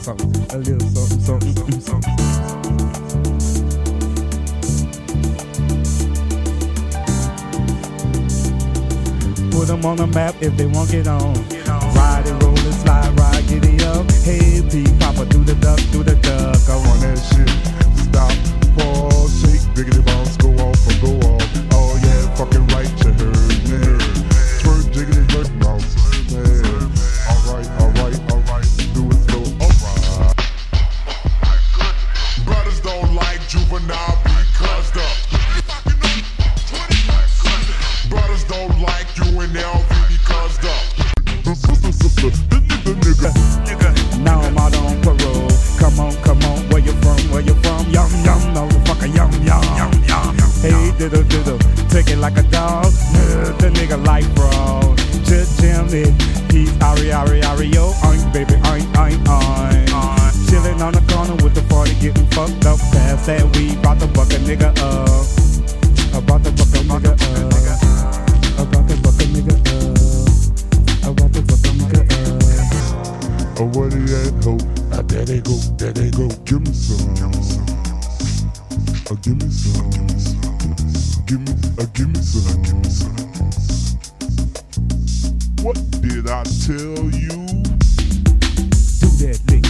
something, something, a little something, something, something. Put them on the map if they won't get on. Ride and roll and slide, ride, it up. Hey, P, Papa, do the duck, do the duck. I want that shit. Stop, pause, shake, diggity bounce, diddle diddle, take it like a dog. Uh, the nigga like bro. Just jam it. He's Ari Ari Ario. Oink baby, oink oink oink. Chillin' on the corner with the party, getting fucked up. Fast that weed, about to buck a nigga up. About to buck a nigga up. About to buck a nigga up. About to buck a nigga up. Oh, what he at, ho? Ah, there they go, there they go. Give me some. Oh, give me some give me, a give me. What did I tell you? Do that, thing.